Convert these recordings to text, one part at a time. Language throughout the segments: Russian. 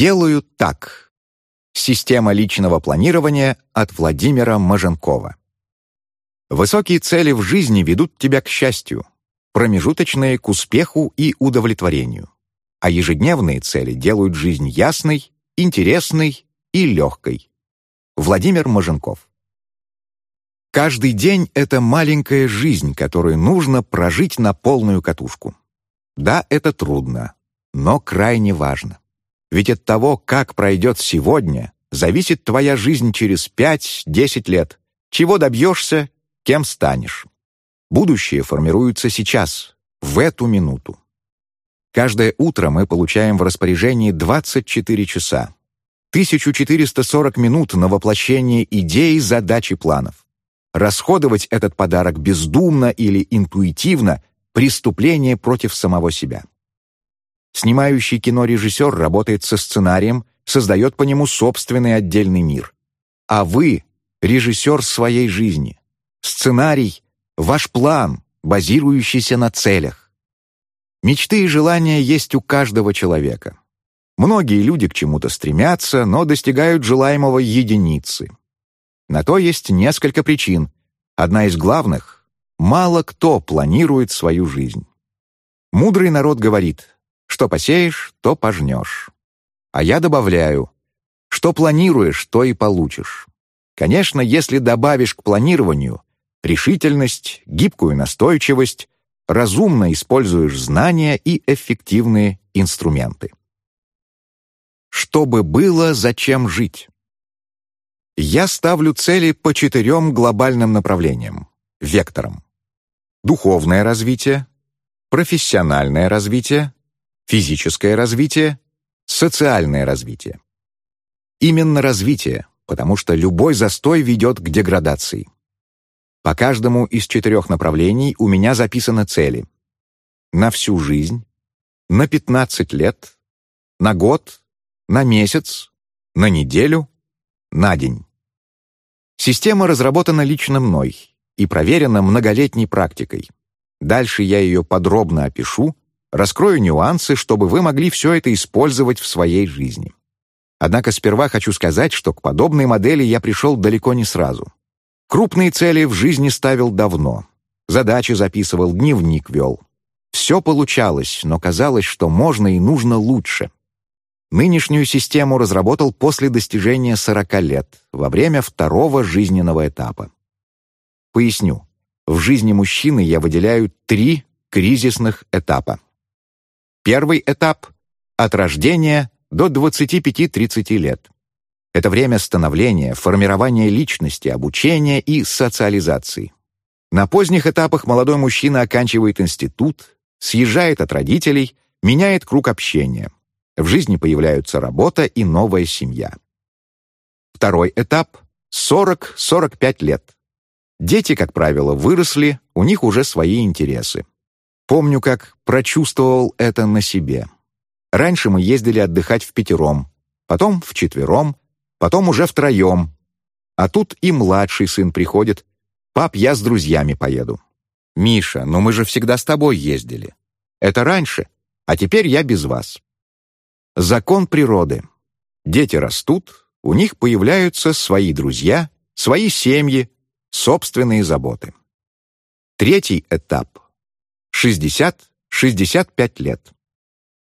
Делаю так. Система личного планирования от Владимира Маженкова. Высокие цели в жизни ведут тебя к счастью, промежуточные — к успеху и удовлетворению, а ежедневные цели делают жизнь ясной, интересной и легкой. Владимир Маженков. Каждый день — это маленькая жизнь, которую нужно прожить на полную катушку. Да, это трудно, но крайне важно. Ведь от того, как пройдет сегодня, зависит твоя жизнь через 5-10 лет. Чего добьешься, кем станешь. Будущее формируется сейчас, в эту минуту. Каждое утро мы получаем в распоряжении 24 часа. 1440 минут на воплощение идей, задач и планов. Расходовать этот подарок бездумно или интуитивно — преступление против самого себя. Снимающий кино режиссер работает со сценарием, создает по нему собственный отдельный мир. А вы — режиссер своей жизни. Сценарий — ваш план, базирующийся на целях. Мечты и желания есть у каждого человека. Многие люди к чему-то стремятся, но достигают желаемого единицы. На то есть несколько причин. Одна из главных — мало кто планирует свою жизнь. Мудрый народ говорит, что посеешь, то пожнешь. А я добавляю, что планируешь, то и получишь. Конечно, если добавишь к планированию решительность, гибкую настойчивость, разумно используешь знания и эффективные инструменты. Чтобы было зачем жить. Я ставлю цели по четырем глобальным направлениям, векторам. Духовное развитие, профессиональное развитие, физическое развитие, социальное развитие. Именно развитие, потому что любой застой ведет к деградации. По каждому из четырех направлений у меня записаны цели. На всю жизнь, на 15 лет, на год, на месяц, на неделю, на день. Система разработана лично мной и проверена многолетней практикой. Дальше я ее подробно опишу, раскрою нюансы, чтобы вы могли все это использовать в своей жизни. Однако сперва хочу сказать, что к подобной модели я пришел далеко не сразу. Крупные цели в жизни ставил давно. Задачи записывал, дневник вел. Все получалось, но казалось, что можно и нужно лучше. Нынешнюю систему разработал после достижения 40 лет, во время второго жизненного этапа. Поясню. В жизни мужчины я выделяю три кризисных этапа. Первый этап — от рождения до 25-30 лет. Это время становления, формирования личности, обучения и социализации. На поздних этапах молодой мужчина оканчивает институт, съезжает от родителей, меняет круг общения. В жизни появляются работа и новая семья. Второй этап — 40-45 лет. Дети, как правило, выросли, у них уже свои интересы. Помню, как прочувствовал это на себе. Раньше мы ездили отдыхать в пятером, потом в четвером, потом уже втроем. А тут и младший сын приходит. «Пап, я с друзьями поеду». «Миша, но мы же всегда с тобой ездили». «Это раньше, а теперь я без вас». Закон природы. Дети растут, у них появляются свои друзья, свои семьи, собственные заботы. Третий этап. 60-65 лет.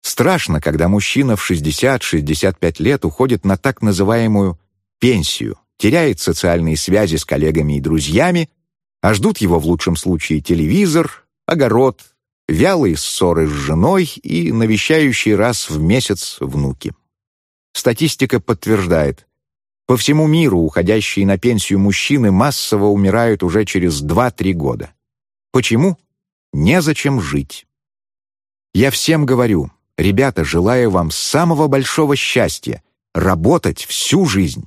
Страшно, когда мужчина в 60-65 лет уходит на так называемую пенсию, теряет социальные связи с коллегами и друзьями, а ждут его в лучшем случае телевизор, огород, вялые ссоры с женой и навещающие раз в месяц внуки. Статистика подтверждает, по всему миру уходящие на пенсию мужчины массово умирают уже через 2-3 года. Почему? Незачем жить. Я всем говорю, ребята, желаю вам самого большого счастья, работать всю жизнь.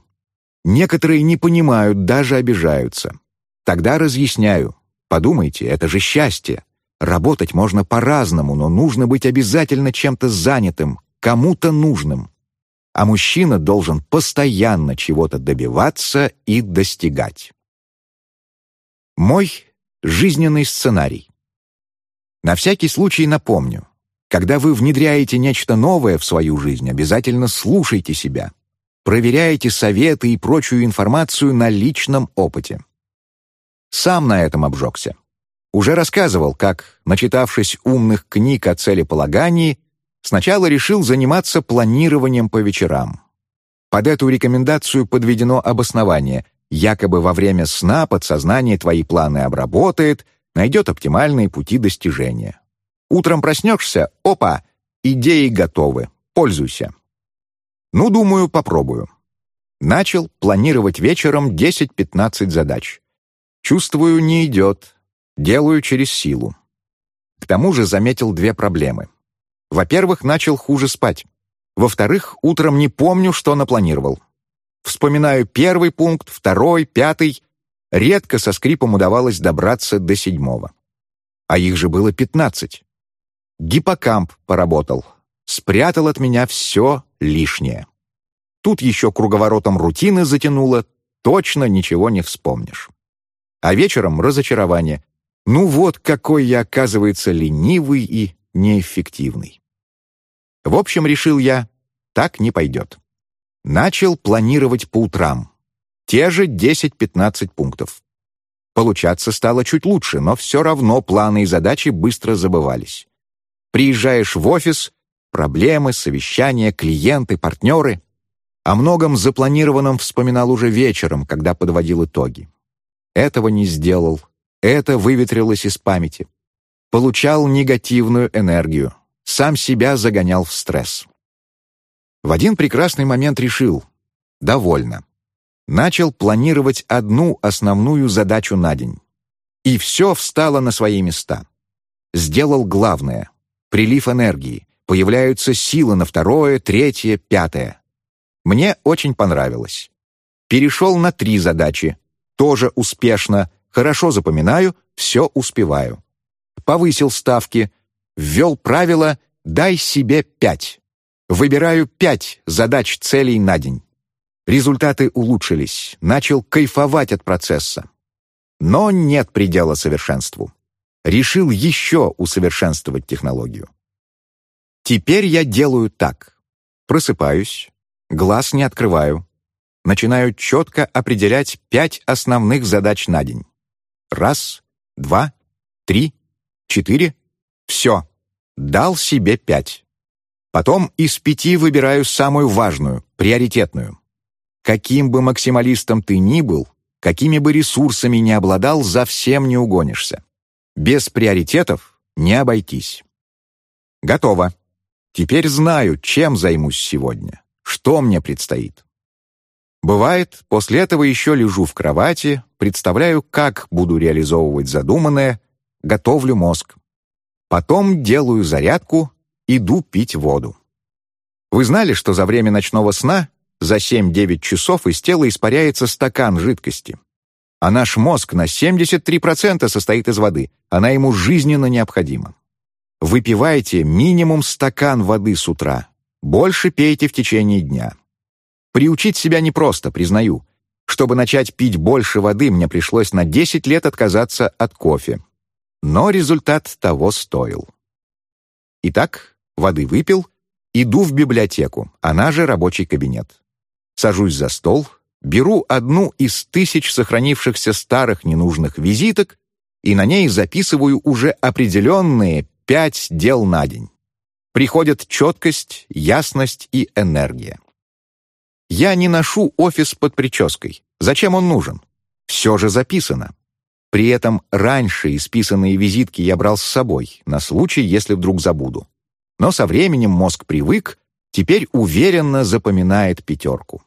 Некоторые не понимают, даже обижаются. Тогда разъясняю. Подумайте, это же счастье. Работать можно по-разному, но нужно быть обязательно чем-то занятым, кому-то нужным. А мужчина должен постоянно чего-то добиваться и достигать. Мой жизненный сценарий. На всякий случай напомню. Когда вы внедряете нечто новое в свою жизнь, обязательно слушайте себя. Проверяйте советы и прочую информацию на личном опыте. Сам на этом обжегся. Уже рассказывал, как, начитавшись умных книг о целеполагании, сначала решил заниматься планированием по вечерам. Под эту рекомендацию подведено обоснование. Якобы во время сна подсознание твои планы обработает, найдет оптимальные пути достижения. Утром проснешься — опа, идеи готовы, пользуйся. Ну, думаю, попробую. Начал планировать вечером 10-15 задач. Чувствую, не идет. Делаю через силу. К тому же заметил две проблемы. Во-первых, начал хуже спать. Во-вторых, утром не помню, что напланировал. Вспоминаю первый пункт, второй, пятый. Редко со скрипом удавалось добраться до седьмого. А их же было пятнадцать. Гиппокамп поработал. Спрятал от меня все лишнее. Тут еще круговоротом рутины затянуло, точно ничего не вспомнишь. А вечером разочарование. Ну вот какой я, оказывается, ленивый и неэффективный. В общем, решил я, так не пойдет. Начал планировать по утрам. Те же 10-15 пунктов. Получаться стало чуть лучше, но все равно планы и задачи быстро забывались. Приезжаешь в офис, проблемы, совещания, клиенты, партнеры. О многом запланированном вспоминал уже вечером, когда подводил итоги. Этого не сделал, это выветрилось из памяти. Получал негативную энергию, сам себя загонял в стресс. В один прекрасный момент решил — довольно. Начал планировать одну основную задачу на день. И все встало на свои места. Сделал главное — прилив энергии, появляются силы на второе, третье, пятое. Мне очень понравилось. Перешел на три задачи. Тоже успешно, хорошо запоминаю, все успеваю. Повысил ставки, ввел правило «дай себе пять». Выбираю пять задач целей на день. Результаты улучшились, начал кайфовать от процесса. Но нет предела совершенству. Решил еще усовершенствовать технологию. Теперь я делаю так. Просыпаюсь, глаз не открываю. Начинаю четко определять пять основных задач на день. Раз, два, три, четыре. Все. Дал себе пять. Потом из пяти выбираю самую важную, приоритетную. Каким бы максималистом ты ни был, какими бы ресурсами ни обладал, за всем не угонишься. Без приоритетов не обойтись. Готово. Теперь знаю, чем займусь сегодня, что мне предстоит. Бывает, после этого еще лежу в кровати, представляю, как буду реализовывать задуманное, готовлю мозг. Потом делаю зарядку, иду пить воду. Вы знали, что за время ночного сна за 7-9 часов из тела испаряется стакан жидкости? А наш мозг на 73% состоит из воды, она ему жизненно необходима. Выпивайте минимум стакан воды с утра. Больше пейте в течение дня. Приучить себя непросто, признаю. Чтобы начать пить больше воды, мне пришлось на 10 лет отказаться от кофе. Но результат того стоил. Итак, воды выпил, иду в библиотеку, она же рабочий кабинет. Сажусь за стол, беру одну из тысяч сохранившихся старых ненужных визиток и на ней записываю уже определенные пять дел на день. Приходят четкость, ясность и энергия. Я не ношу офис под прической. Зачем он нужен? Все же записано. При этом раньше исписанные визитки я брал с собой, на случай, если вдруг забуду. Но со временем мозг привык, теперь уверенно запоминает пятерку.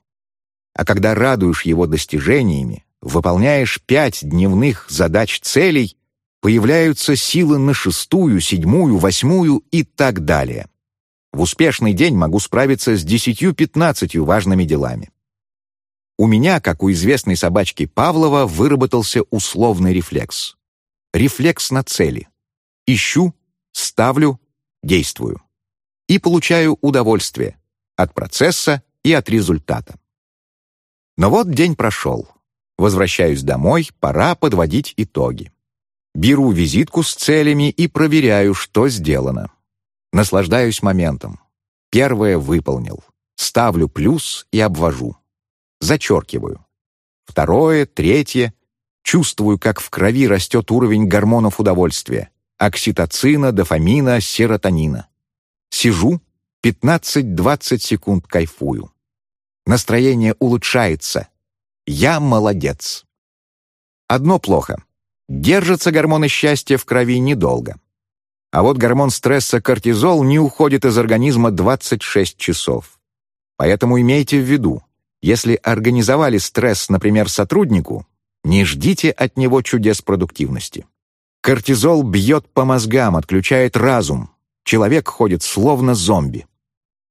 А когда радуешь его достижениями, выполняешь пять дневных задач целей, появляются силы на шестую, седьмую, восьмую и так далее. В успешный день могу справиться с десятью-пятнадцатью важными делами. У меня, как у известной собачки Павлова, выработался условный рефлекс. Рефлекс на цели. Ищу, ставлю, действую. И получаю удовольствие от процесса и от результата. Но вот день прошел. Возвращаюсь домой, пора подводить итоги. Беру визитку с целями и проверяю, что сделано. Наслаждаюсь моментом. Первое выполнил. Ставлю плюс и обвожу. Зачеркиваю. Второе, третье. Чувствую, как в крови растет уровень гормонов удовольствия. Окситоцина, дофамина, серотонина. Сижу, 15-20 секунд кайфую. Настроение улучшается. Я молодец. Одно плохо. Держатся гормоны счастья в крови недолго. А вот гормон стресса кортизол не уходит из организма 26 часов. Поэтому имейте в виду, если организовали стресс, например, сотруднику, не ждите от него чудес продуктивности. Кортизол бьет по мозгам, отключает разум. Человек ходит словно зомби.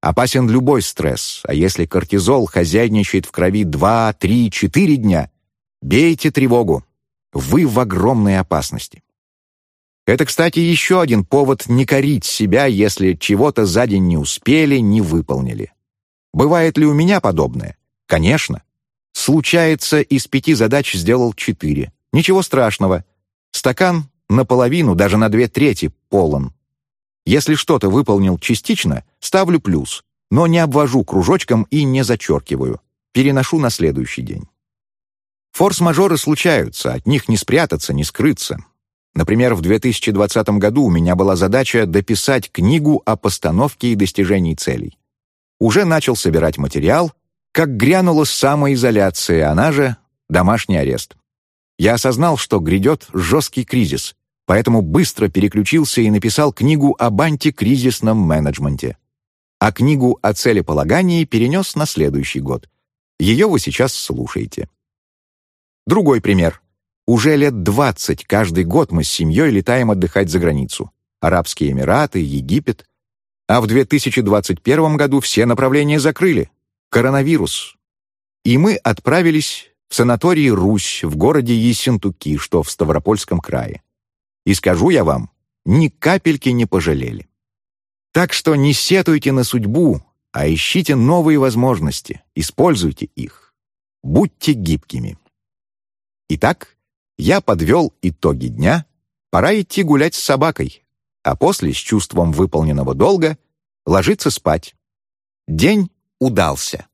Опасен любой стресс, а если кортизол хозяйничает в крови 2, 3, 4 дня, бейте тревогу. Вы в огромной опасности. Это, кстати, еще один повод не корить себя, если чего-то за день не успели, не выполнили. Бывает ли у меня подобное? Конечно. Случается, из пяти задач сделал четыре. Ничего страшного. Стакан наполовину, даже на две трети полон. Если что-то выполнил частично, ставлю плюс, но не обвожу кружочком и не зачеркиваю. Переношу на следующий день. Форс-мажоры случаются, от них не спрятаться, не скрыться. Например, в 2020 году у меня была задача дописать книгу о постановке и достижении целей. Уже начал собирать материал, как грянула самоизоляция, она же домашний арест. Я осознал, что грядет жесткий кризис, поэтому быстро переключился и написал книгу об антикризисном менеджменте. А книгу о целеполагании перенес на следующий год. Ее вы сейчас слушаете. Другой пример. Уже лет 20 каждый год мы с семьей летаем отдыхать за границу. Арабские Эмираты, Египет. А в 2021 году все направления закрыли. Коронавирус. И мы отправились в санаторий «Русь» в городе Ессентуки, что в Ставропольском крае. И скажу я вам, ни капельки не пожалели. Так что не сетуйте на судьбу, а ищите новые возможности, используйте их. Будьте гибкими. Итак, я подвел итоги дня, пора идти гулять с собакой, а после, с чувством выполненного долга, ложиться спать. День удался.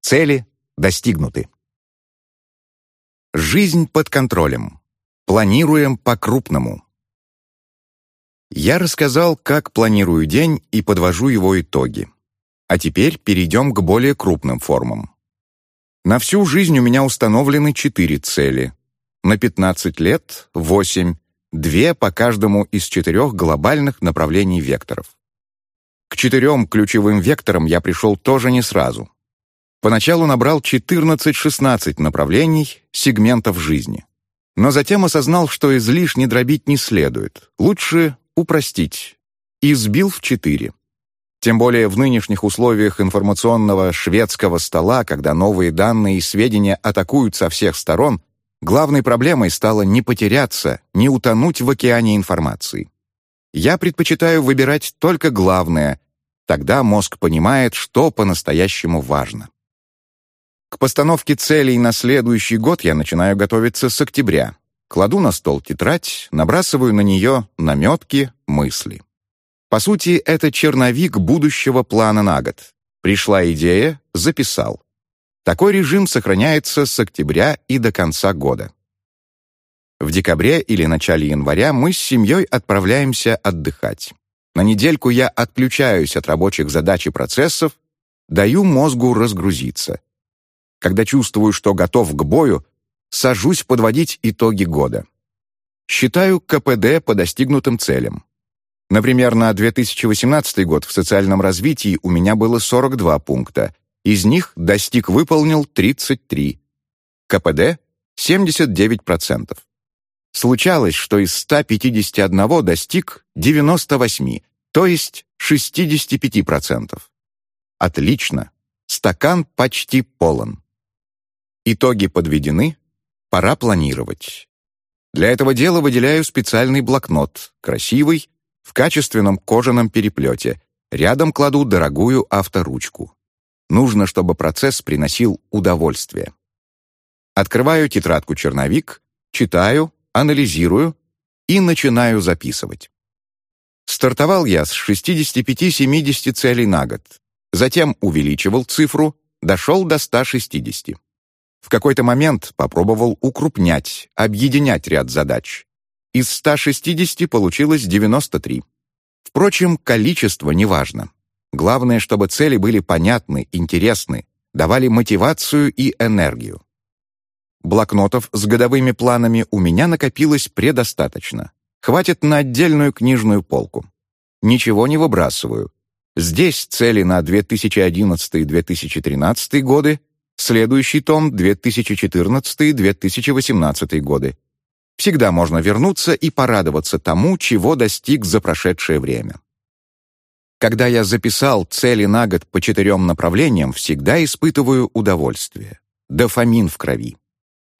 Цели достигнуты. Жизнь под контролем. Планируем по-крупному. Я рассказал, как планирую день и подвожу его итоги. А теперь перейдем к более крупным формам. На всю жизнь у меня установлены четыре цели. На 15 лет — восемь, две по каждому из четырех глобальных направлений векторов. К четырем ключевым векторам я пришел тоже не сразу. Поначалу набрал 14-16 направлений, сегментов жизни. Но затем осознал, что излишне дробить не следует. Лучше упростить, и сбил в четыре. Тем более в нынешних условиях информационного шведского стола, когда новые данные и сведения атакуют со всех сторон, главной проблемой стало не потеряться, не утонуть в океане информации. Я предпочитаю выбирать только главное, тогда мозг понимает, что по-настоящему важно. К постановке целей на следующий год я начинаю готовиться с октября. Кладу на стол тетрадь, набрасываю на нее наметки, мысли. По сути, это черновик будущего плана на год. Пришла идея, записал. Такой режим сохраняется с октября и до конца года. В декабре или начале января мы с семьей отправляемся отдыхать. На недельку я отключаюсь от рабочих задач и процессов, даю мозгу разгрузиться. Когда чувствую, что готов к бою, сажусь подводить итоги года. Считаю КПД по достигнутым целям. Например, на 2018 год в социальном развитии у меня было 42 пункта, из них достиг-выполнил 33. КПД — 79%. Случалось, что из 151 достиг 98, то есть 65%. Отлично. Стакан почти полон. Итоги подведены, Пора планировать. Для этого дела выделяю специальный блокнот, красивый, в качественном кожаном переплете. Рядом кладу дорогую авторучку. Нужно, чтобы процесс приносил удовольствие. Открываю тетрадку-черновик, читаю, анализирую и начинаю записывать. Стартовал я с 65-70 целей на год, затем увеличивал цифру, дошел до 160. В какой-то момент попробовал укрупнять, объединять ряд задач. Из 160 получилось 93. Впрочем, количество не важно. Главное, чтобы цели были понятны, интересны, давали мотивацию и энергию. Блокнотов с годовыми планами у меня накопилось предостаточно. Хватит на отдельную книжную полку. Ничего не выбрасываю. Здесь цели на 2011-2013 годы, следующий том 2014-2018 годы. Всегда можно вернуться и порадоваться тому, чего достиг за прошедшее время. Когда я записал цели на год по четырем направлениям, всегда испытываю удовольствие. Дофамин в крови.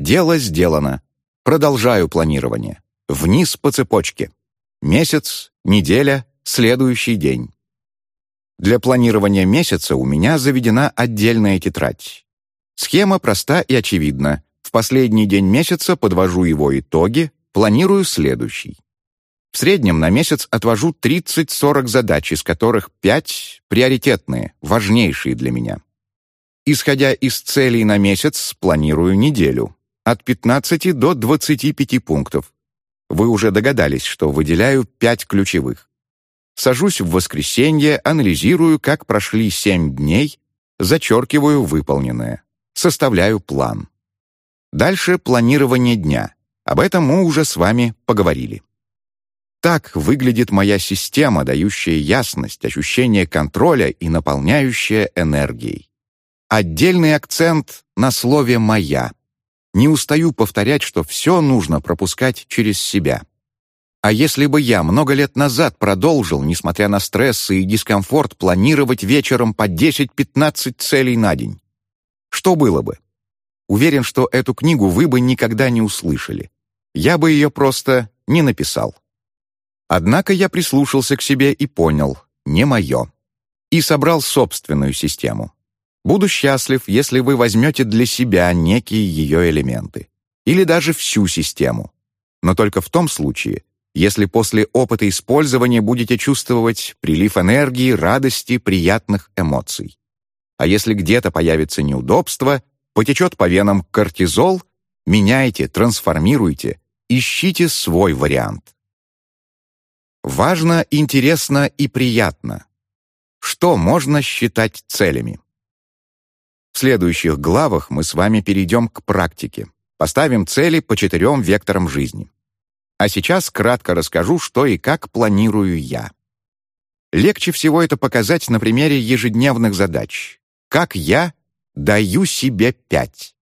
Дело сделано. Продолжаю планирование. Вниз по цепочке. Месяц, неделя, следующий день. Для планирования месяца у меня заведена отдельная тетрадь. Схема проста и очевидна. В последний день месяца подвожу его итоги, планирую следующий. В среднем на месяц отвожу 30-40 задач, из которых 5 приоритетные, важнейшие для меня. Исходя из целей на месяц, планирую неделю. От 15 до 25 пунктов. Вы уже догадались, что выделяю 5 ключевых. Сажусь в воскресенье, анализирую, как прошли 7 дней, зачеркиваю выполненное, составляю план. Дальше планирование дня. Об этом мы уже с вами поговорили. Так выглядит моя система, дающая ясность, ощущение контроля и наполняющая энергией. Отдельный акцент на слове «моя». Не устаю повторять, что все нужно пропускать через себя. А если бы я много лет назад продолжил, несмотря на стрессы и дискомфорт, планировать вечером по 10-15 целей на день? Что было бы? Уверен, что эту книгу вы бы никогда не услышали. Я бы ее просто не написал. Однако я прислушался к себе и понял — не мое. И собрал собственную систему. Буду счастлив, если вы возьмете для себя некие ее элементы. Или даже всю систему. Но только в том случае, если после опыта использования будете чувствовать прилив энергии, радости, приятных эмоций. А если где-то появится неудобство, потечет по венам кортизол, меняйте, трансформируйте, ищите свой вариант. Важно, интересно и приятно. Что можно считать целями? В следующих главах мы с вами перейдем к практике. Поставим цели по четырем векторам жизни. А сейчас кратко расскажу, что и как планирую я. Легче всего это показать на примере ежедневных задач. Как я даю себе пять.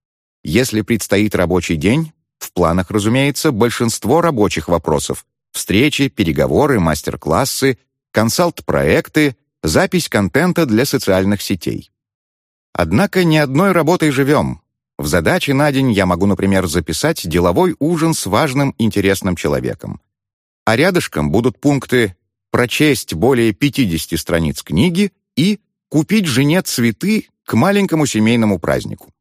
Если предстоит рабочий день, в планах, разумеется, большинство рабочих вопросов, Встречи, переговоры, мастер-классы, консалт-проекты, запись контента для социальных сетей. Однако не одной работой живем. В задаче на день я могу, например, записать деловой ужин с важным интересным человеком. А рядышком будут пункты «прочесть более 50 страниц книги» и «купить жене цветы к маленькому семейному празднику».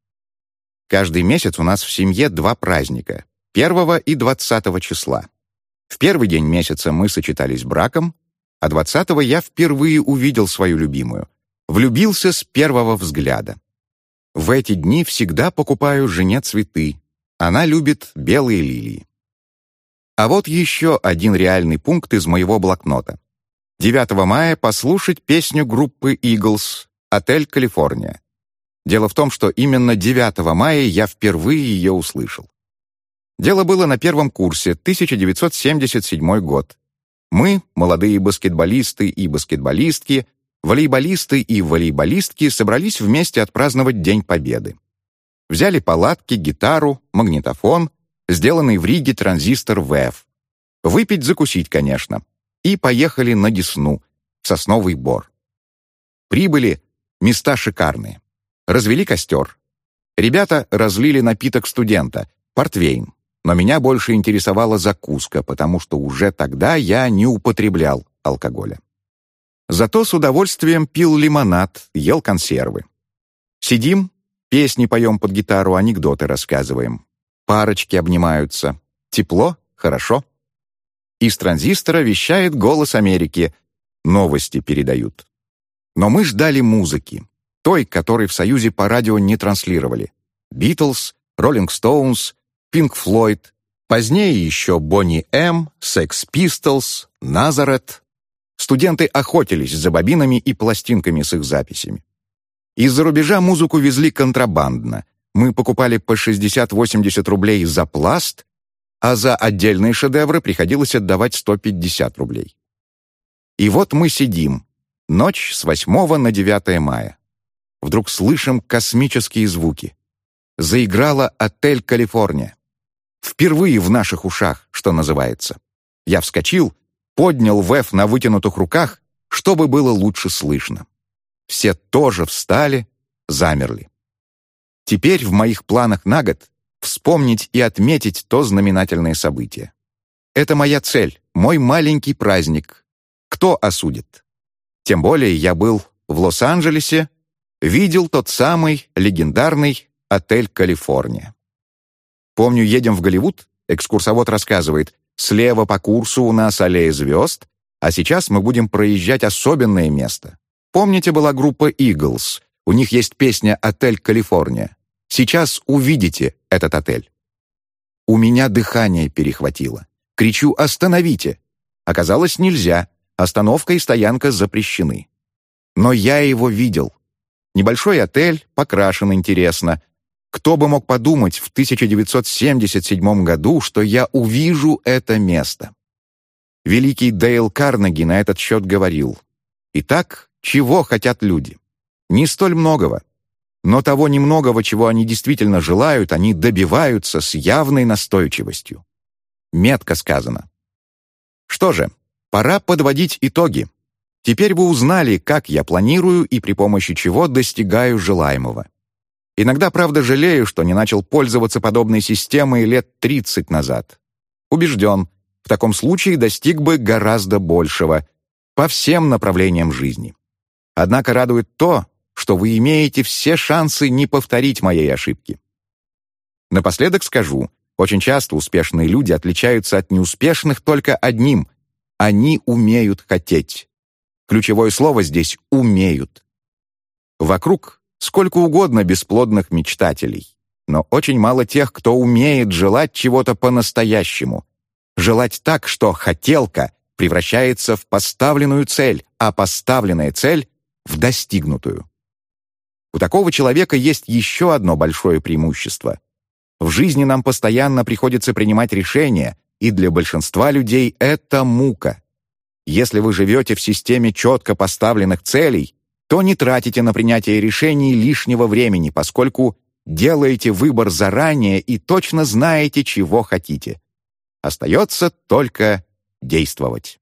Каждый месяц у нас в семье два праздника — 1 и 20 числа. В первый день месяца мы сочетались браком, а двадцатого я впервые увидел свою любимую. Влюбился с первого взгляда. В эти дни всегда покупаю жене цветы. Она любит белые лилии. А вот еще один реальный пункт из моего блокнота. 9 мая послушать песню группы Eagles «Отель Калифорния». Дело в том, что именно 9 мая я впервые ее услышал. Дело было на первом курсе, 1977 год. Мы, молодые баскетболисты и баскетболистки, волейболисты и волейболистки, собрались вместе отпраздновать День Победы. Взяли палатки, гитару, магнитофон, сделанный в Риге транзистор ВЭФ. Выпить, закусить, конечно. И поехали на Десну, в Сосновый Бор. Прибыли, места шикарные. Развели костер. Ребята разлили напиток студента, портвейн но меня больше интересовала закуска, потому что уже тогда я не употреблял алкоголя. Зато с удовольствием пил лимонад, ел консервы. Сидим, песни поем под гитару, анекдоты рассказываем. Парочки обнимаются. Тепло, хорошо. Из транзистора вещает «Голос Америки». Новости передают. Но мы ждали музыки, той, которой в Союзе по радио не транслировали. «Битлз», «Роллинг Стоунс», «Пинк Флойд», позднее еще «Бонни М», «Секс Пистолс», «Назарет». Студенты охотились за бобинами и пластинками с их записями. Из-за рубежа музыку везли контрабандно. Мы покупали по 60-80 рублей за пласт, а за отдельные шедевры приходилось отдавать 150 рублей. И вот мы сидим. Ночь с 8 на 9 мая. Вдруг слышим космические звуки. Заиграла «Отель Калифорния». Впервые в наших ушах, что называется. Я вскочил, поднял ВЭФ на вытянутых руках, чтобы было лучше слышно. Все тоже встали, замерли. Теперь в моих планах на год вспомнить и отметить то знаменательное событие. Это моя цель, мой маленький праздник. Кто осудит? Тем более я был в Лос-Анджелесе, видел тот самый легендарный отель «Калифорния». Помню, едем в Голливуд, экскурсовод рассказывает, слева по курсу у нас аллея звезд, а сейчас мы будем проезжать особенное место. Помните, была группа Eagles? У них есть песня «Отель Калифорния». Сейчас увидите этот отель. У меня дыхание перехватило. Кричу «Остановите!». Оказалось, нельзя. Остановка и стоянка запрещены. Но я его видел. Небольшой отель, покрашен интересно. Кто бы мог подумать в 1977 году, что я увижу это место? Великий Дейл Карнеги на этот счет говорил. Итак, чего хотят люди? Не столь многого. Но того немногого, чего они действительно желают, они добиваются с явной настойчивостью. Метко сказано. Что же, пора подводить итоги. Теперь вы узнали, как я планирую и при помощи чего достигаю желаемого. Иногда, правда, жалею, что не начал пользоваться подобной системой лет 30 назад. Убежден, в таком случае достиг бы гораздо большего по всем направлениям жизни. Однако радует то, что вы имеете все шансы не повторить моей ошибки. Напоследок скажу, очень часто успешные люди отличаются от неуспешных только одним — они умеют хотеть. Ключевое слово здесь «умеют». Вокруг сколько угодно бесплодных мечтателей, но очень мало тех, кто умеет желать чего-то по-настоящему. Желать так, что хотелка превращается в поставленную цель, а поставленная цель — в достигнутую. У такого человека есть еще одно большое преимущество. В жизни нам постоянно приходится принимать решения, и для большинства людей это мука. Если вы живете в системе четко поставленных целей, то не тратите на принятие решений лишнего времени, поскольку делаете выбор заранее и точно знаете, чего хотите. Остается только действовать.